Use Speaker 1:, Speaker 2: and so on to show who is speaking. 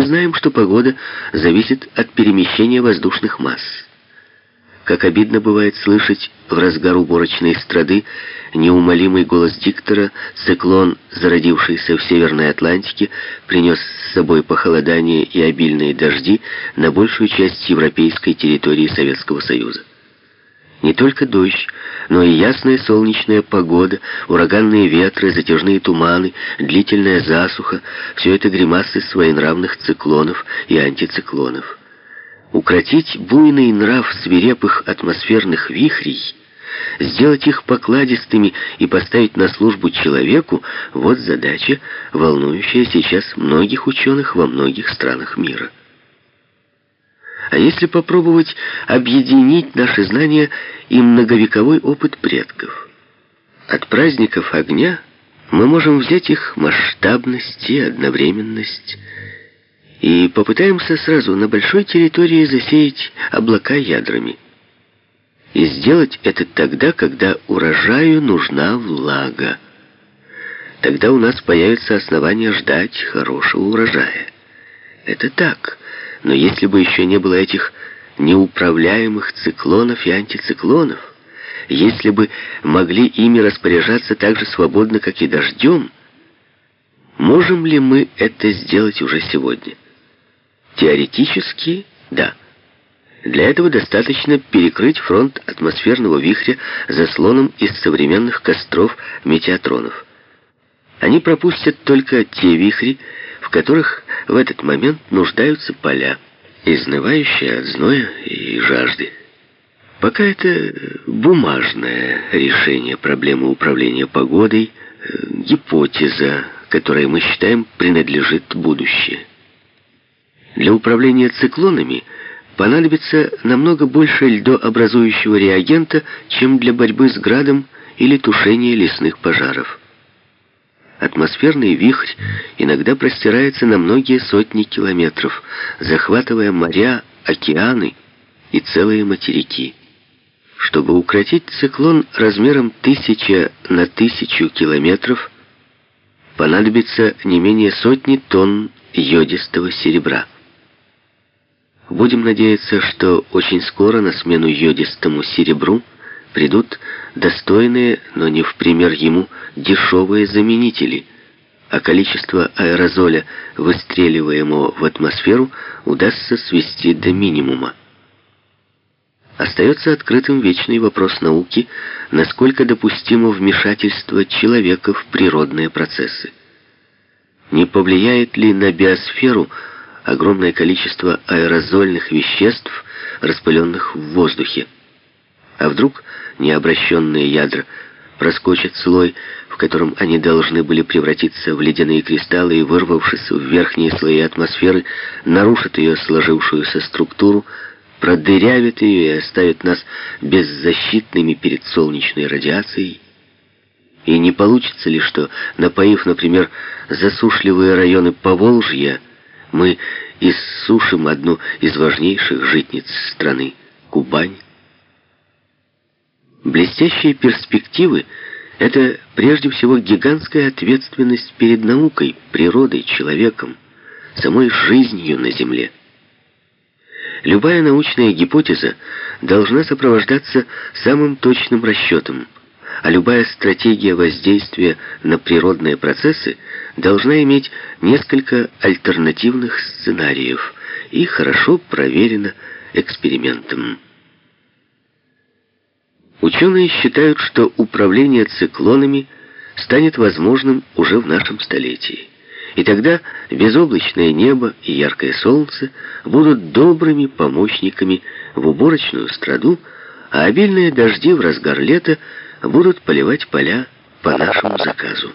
Speaker 1: Мы знаем, что погода зависит от перемещения воздушных масс. Как обидно бывает слышать в разгар уборочной страды неумолимый голос диктора, циклон, зародившийся в Северной Атлантике, принес с собой похолодание и обильные дожди на большую часть европейской территории Советского Союза. Не только дождь, но и ясная солнечная погода, ураганные ветры, затяжные туманы, длительная засуха — все это гримасы своенравных циклонов и антициклонов. Укротить буйный нрав свирепых атмосферных вихрей, сделать их покладистыми и поставить на службу человеку — вот задача, волнующая сейчас многих ученых во многих странах мира. А если попробовать объединить наши знания и многовековой опыт предков? От праздников огня мы можем взять их масштабность и одновременность и попытаемся сразу на большой территории засеять облака ядрами. И сделать это тогда, когда урожаю нужна влага. Тогда у нас появится основание ждать хорошего урожая. Это так. Но если бы еще не было этих неуправляемых циклонов и антициклонов, если бы могли ими распоряжаться так же свободно, как и дождем, можем ли мы это сделать уже сегодня? Теоретически, да. Для этого достаточно перекрыть фронт атмосферного вихря заслоном из современных костров метеотронов. Они пропустят только те вихри, которых в этот момент нуждаются поля, изнывающие от зноя и жажды. Пока это бумажное решение проблемы управления погодой, э, гипотеза, которой мы считаем принадлежит будущее. Для управления циклонами понадобится намного больше льдообразующего реагента, чем для борьбы с градом или тушения лесных пожаров. Атмосферный вихрь иногда простирается на многие сотни километров, захватывая моря, океаны и целые материки. Чтобы укротить циклон размером тысяча на тысячу километров, понадобится не менее сотни тонн йодистого серебра. Будем надеяться, что очень скоро на смену йодистому серебру придут достойные, но не в пример ему, дешевые заменители, а количество аэрозоля, выстреливаемого в атмосферу, удастся свести до минимума. Остается открытым вечный вопрос науки, насколько допустимо вмешательство человека в природные процессы. Не повлияет ли на биосферу огромное количество аэрозольных веществ, распыленных в воздухе? А вдруг необращенные ядра проскочат слой, в котором они должны были превратиться в ледяные кристаллы и, вырвавшись в верхние слои атмосферы, нарушат ее сложившуюся структуру, продырявят ее и оставят нас беззащитными перед солнечной радиацией. И не получится ли, что, напоив, например, засушливые районы Поволжья, мы иссушим одну из важнейших житниц страны — Кубань? Блестящие перспективы — это прежде всего гигантская ответственность перед наукой, природой, человеком, самой жизнью на Земле. Любая научная гипотеза должна сопровождаться самым точным расчетом, а любая стратегия воздействия на природные процессы должна иметь несколько альтернативных сценариев и хорошо проверена экспериментом. Ученые считают, что управление циклонами станет возможным уже в нашем столетии. И тогда безоблачное небо и яркое солнце будут добрыми помощниками в уборочную страду, а обильные дожди в разгар лета будут поливать поля по нашему заказу.